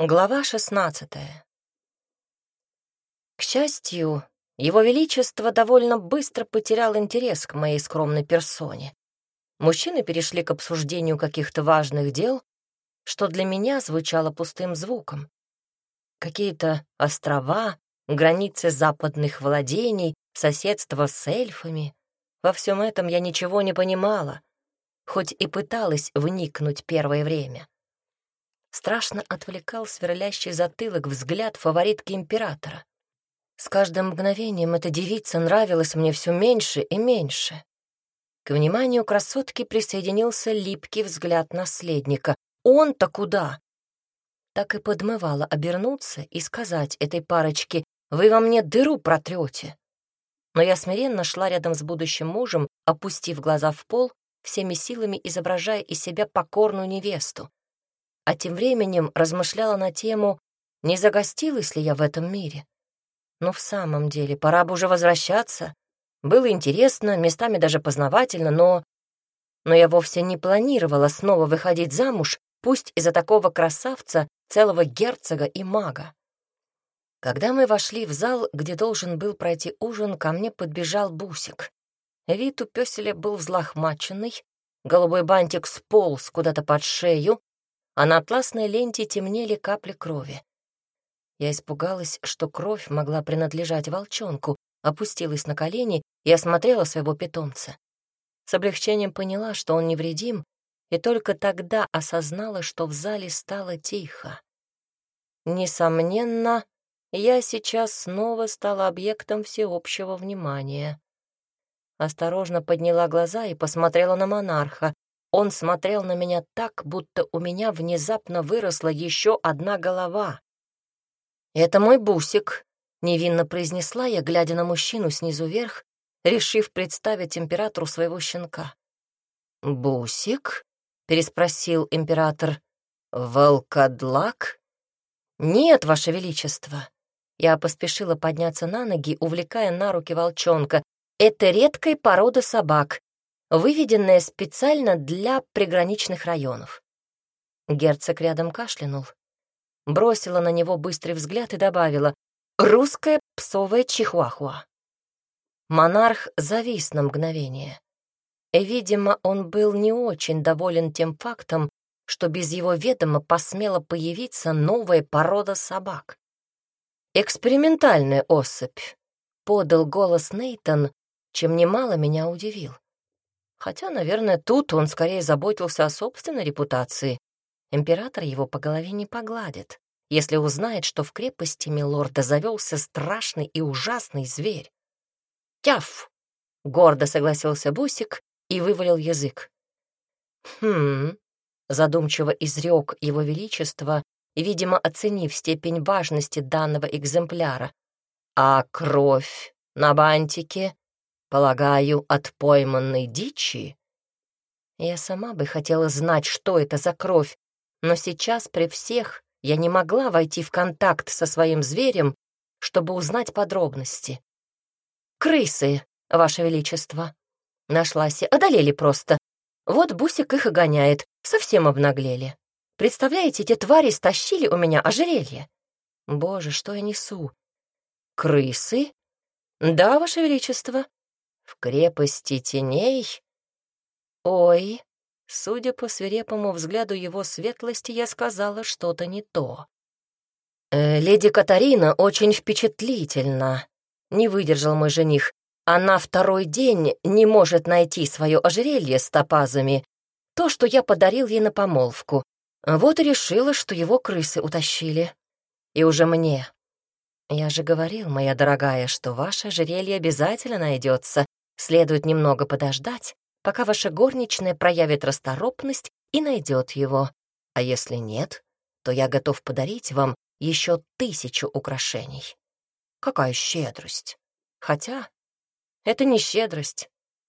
Глава шестнадцатая. К счастью, Его Величество довольно быстро потерял интерес к моей скромной персоне. Мужчины перешли к обсуждению каких-то важных дел, что для меня звучало пустым звуком. Какие-то острова, границы западных владений, соседство с эльфами. Во всем этом я ничего не понимала, хоть и пыталась вникнуть первое время. Страшно отвлекал сверлящий затылок взгляд фаворитки императора. С каждым мгновением эта девица нравилась мне все меньше и меньше. К вниманию красотки присоединился липкий взгляд наследника. Он-то куда? Так и подмывала обернуться и сказать этой парочке, «Вы во мне дыру протрете». Но я смиренно шла рядом с будущим мужем, опустив глаза в пол, всеми силами изображая из себя покорную невесту а тем временем размышляла на тему, не загостилась ли я в этом мире. Но в самом деле, пора бы уже возвращаться. Было интересно, местами даже познавательно, но... Но я вовсе не планировала снова выходить замуж, пусть из-за такого красавца, целого герцога и мага. Когда мы вошли в зал, где должен был пройти ужин, ко мне подбежал Бусик. Вид у пёселя был взлохмаченный, голубой бантик сполз куда-то под шею, а на атласной ленте темнели капли крови. Я испугалась, что кровь могла принадлежать волчонку, опустилась на колени и осмотрела своего питомца. С облегчением поняла, что он невредим, и только тогда осознала, что в зале стало тихо. Несомненно, я сейчас снова стала объектом всеобщего внимания. Осторожно подняла глаза и посмотрела на монарха, он смотрел на меня так, будто у меня внезапно выросла еще одна голова. «Это мой бусик», — невинно произнесла я, глядя на мужчину снизу вверх, решив представить императору своего щенка. «Бусик?» — переспросил император. «Волкодлак?» «Нет, Ваше Величество». Я поспешила подняться на ноги, увлекая на руки волчонка. «Это редкая порода собак, выведенная специально для приграничных районов. Герцог рядом кашлянул, бросила на него быстрый взгляд и добавила «Русская псовая чихуахуа». Монарх завис на мгновение. Видимо, он был не очень доволен тем фактом, что без его ведома посмела появиться новая порода собак. «Экспериментальная особь», — подал голос Нейтон, чем немало меня удивил. Хотя, наверное, тут он скорее заботился о собственной репутации. Император его по голове не погладит, если узнает, что в крепости Милорда завелся страшный и ужасный зверь. «Тяф!» — гордо согласился Бусик и вывалил язык. «Хм...» — задумчиво изрек его величество, видимо, оценив степень важности данного экземпляра. «А кровь на бантике Полагаю, от пойманной дичи? Я сама бы хотела знать, что это за кровь, но сейчас при всех я не могла войти в контакт со своим зверем, чтобы узнать подробности. «Крысы, Ваше Величество!» Нашлась и одолели просто. Вот Бусик их и гоняет, совсем обнаглели. Представляете, эти твари стащили у меня ожерелье. Боже, что я несу? Крысы? Да, Ваше Величество. В крепости теней? Ой, судя по свирепому взгляду его светлости, я сказала что-то не то. Э, леди Катарина очень впечатлительна, не выдержал мой жених. Она второй день не может найти свое ожерелье с топазами, то, что я подарил ей на помолвку. Вот и решила, что его крысы утащили. И уже мне. Я же говорил, моя дорогая, что ваше ожерелье обязательно найдется, Следует немного подождать, пока ваша горничная проявит расторопность и найдет его. А если нет, то я готов подарить вам еще тысячу украшений. Какая щедрость! Хотя это не щедрость.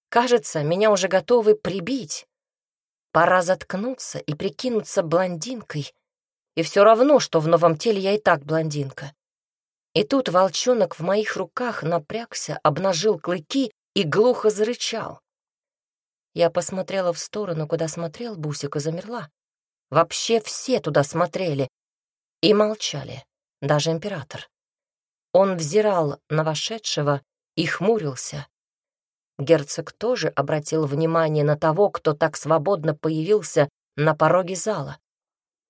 Кажется, меня уже готовы прибить. Пора заткнуться и прикинуться блондинкой. И все равно, что в новом теле я и так блондинка. И тут волчонок в моих руках напрягся, обнажил клыки и глухо зарычал. Я посмотрела в сторону, куда смотрел Бусик, и замерла. Вообще все туда смотрели. И молчали, даже император. Он взирал на вошедшего и хмурился. Герцог тоже обратил внимание на того, кто так свободно появился на пороге зала.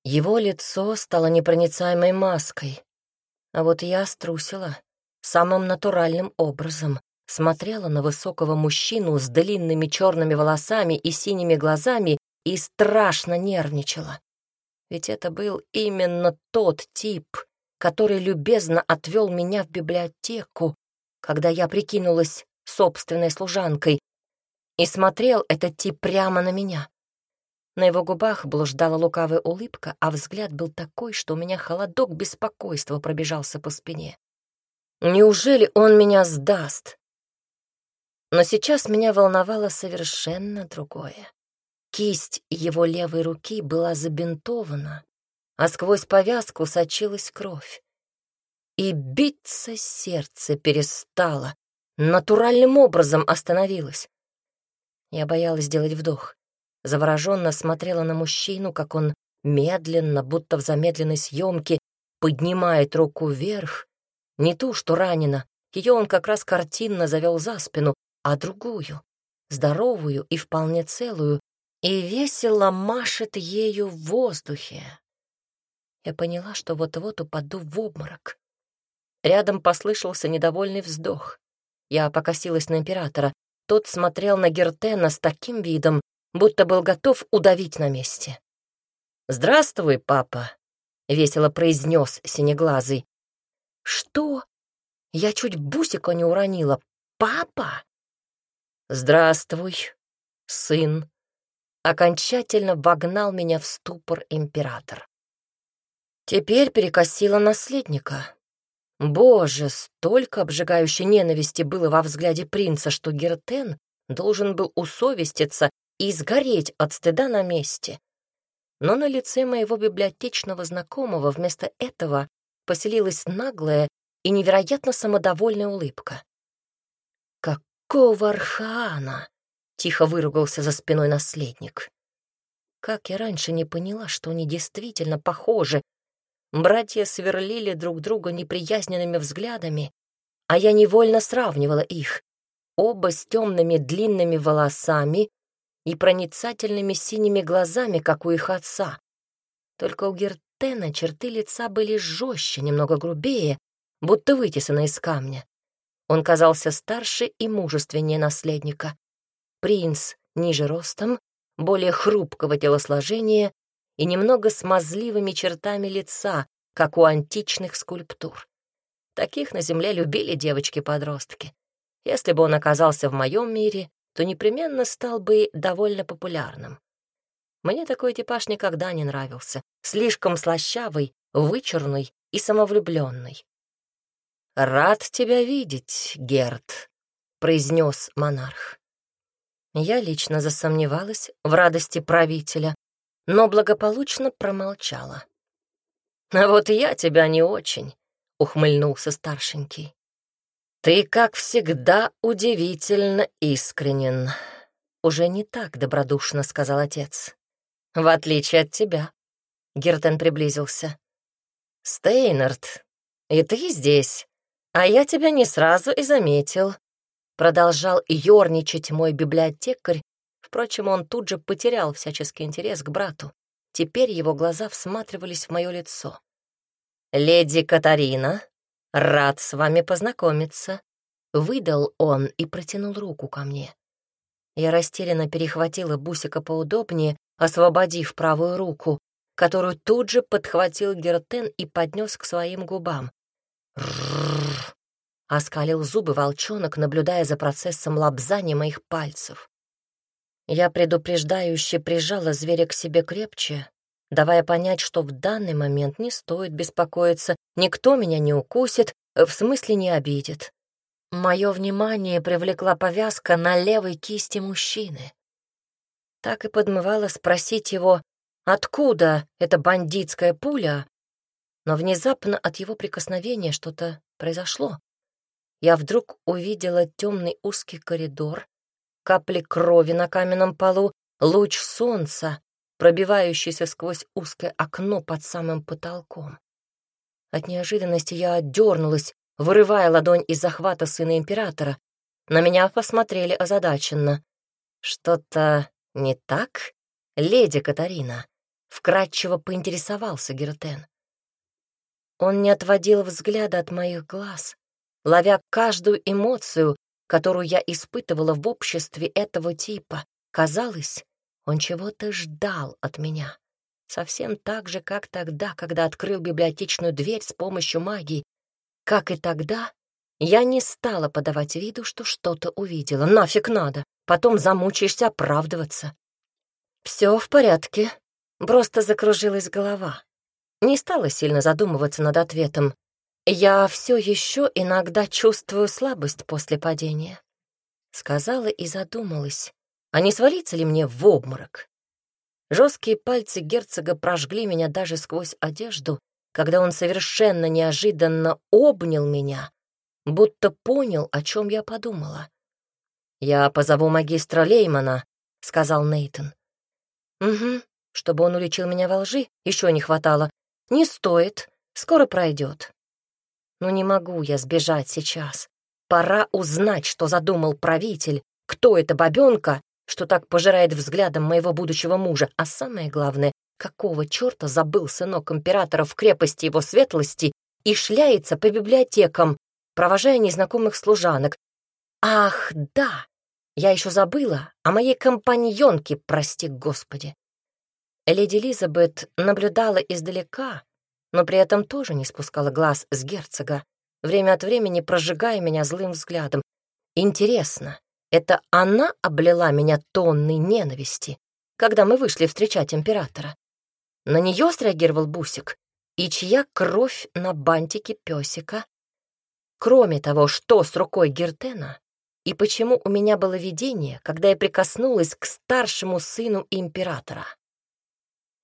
Его лицо стало непроницаемой маской, а вот я струсила самым натуральным образом, смотрела на высокого мужчину с длинными черными волосами и синими глазами и страшно нервничала. Ведь это был именно тот тип, который любезно отвел меня в библиотеку, когда я прикинулась собственной служанкой, и смотрел этот тип прямо на меня. На его губах блуждала лукавая улыбка, а взгляд был такой, что у меня холодок беспокойства пробежался по спине. Неужели он меня сдаст? Но сейчас меня волновало совершенно другое. Кисть его левой руки была забинтована, а сквозь повязку сочилась кровь. И биться сердце перестало, натуральным образом остановилось. Я боялась сделать вдох. Завороженно смотрела на мужчину, как он медленно, будто в замедленной съемке, поднимает руку вверх, не ту, что ранена, ее он как раз картинно завел за спину, а другую, здоровую и вполне целую, и весело машет ею в воздухе. Я поняла, что вот-вот упаду в обморок. Рядом послышался недовольный вздох. Я покосилась на императора. Тот смотрел на Гертена с таким видом, будто был готов удавить на месте. «Здравствуй, папа», — весело произнес синеглазый. «Что? Я чуть бусика не уронила. Папа?» «Здравствуй, сын», — окончательно вогнал меня в ступор император. Теперь перекосила наследника. Боже, столько обжигающей ненависти было во взгляде принца, что Гертен должен был усовеститься и сгореть от стыда на месте. Но на лице моего библиотечного знакомого вместо этого поселилась наглая и невероятно самодовольная улыбка. «Какого архаана!» — тихо выругался за спиной наследник. Как я раньше не поняла, что они действительно похожи, Братья сверлили друг друга неприязненными взглядами, а я невольно сравнивала их. Оба с темными длинными волосами и проницательными синими глазами, как у их отца. Только у Гертена черты лица были жестче, немного грубее, будто вытесаны из камня. Он казался старше и мужественнее наследника. Принц ниже ростом, более хрупкого телосложения и немного смазливыми чертами лица, как у античных скульптур. Таких на земле любили девочки-подростки. Если бы он оказался в моем мире, то непременно стал бы довольно популярным. Мне такой типаж никогда не нравился. Слишком слащавый, вычурный и самовлюбленный. «Рад тебя видеть, Герд», — произнес монарх. Я лично засомневалась в радости правителя, но благополучно промолчала. «А вот я тебя не очень», — ухмыльнулся старшенький. «Ты, как всегда, удивительно искренен», — уже не так добродушно сказал отец. «В отличие от тебя», — Гертен приблизился. «Стейнард, и ты здесь, а я тебя не сразу и заметил», — продолжал ерничать мой библиотекарь, Впрочем, он тут же потерял всяческий интерес к брату. Теперь его глаза всматривались в мое лицо. «Леди Катарина, рад с вами познакомиться», — выдал он и протянул руку ко мне. Я растерянно перехватила Бусика поудобнее, освободив правую руку, которую тут же подхватил Гертен и поднес к своим губам. «Ррррр!» — оскалил зубы волчонок, наблюдая за процессом лобзания моих пальцев. Я предупреждающе прижала зверя к себе крепче, давая понять, что в данный момент не стоит беспокоиться, никто меня не укусит, в смысле не обидит. Мое внимание привлекла повязка на левой кисти мужчины. Так и подмывала спросить его, откуда эта бандитская пуля, но внезапно от его прикосновения что-то произошло. Я вдруг увидела темный узкий коридор, капли крови на каменном полу, луч солнца, пробивающийся сквозь узкое окно под самым потолком. От неожиданности я отдернулась, вырывая ладонь из захвата сына императора. На меня посмотрели озадаченно. «Что-то не так, леди Катарина?» — вкратчиво поинтересовался Гертен. Он не отводил взгляда от моих глаз, ловя каждую эмоцию, которую я испытывала в обществе этого типа. Казалось, он чего-то ждал от меня. Совсем так же, как тогда, когда открыл библиотечную дверь с помощью магии. Как и тогда, я не стала подавать виду, что что-то увидела. Нафиг надо. Потом замучаешься оправдываться. Все в порядке. Просто закружилась голова. Не стала сильно задумываться над ответом. Я все еще иногда чувствую слабость после падения. Сказала и задумалась, а не свалиться ли мне в обморок? Жесткие пальцы герцога прожгли меня даже сквозь одежду, когда он совершенно неожиданно обнял меня, будто понял, о чем я подумала. «Я позову магистра Леймана», — сказал Нейтон. «Угу, чтобы он уличил меня во лжи, еще не хватало. Не стоит, скоро пройдет. Но не могу я сбежать сейчас. Пора узнать, что задумал правитель, кто эта бабенка, что так пожирает взглядом моего будущего мужа, а самое главное, какого черта забыл сынок императора в крепости его светлости и шляется по библиотекам, провожая незнакомых служанок. Ах, да, я еще забыла о моей компаньонке, прости господи. Леди Элизабет наблюдала издалека, но при этом тоже не спускала глаз с герцога, время от времени прожигая меня злым взглядом. Интересно, это она облила меня тонной ненависти, когда мы вышли встречать императора. На нее среагировал Бусик, и чья кровь на бантике песика. Кроме того, что с рукой Гертена, и почему у меня было видение, когда я прикоснулась к старшему сыну императора.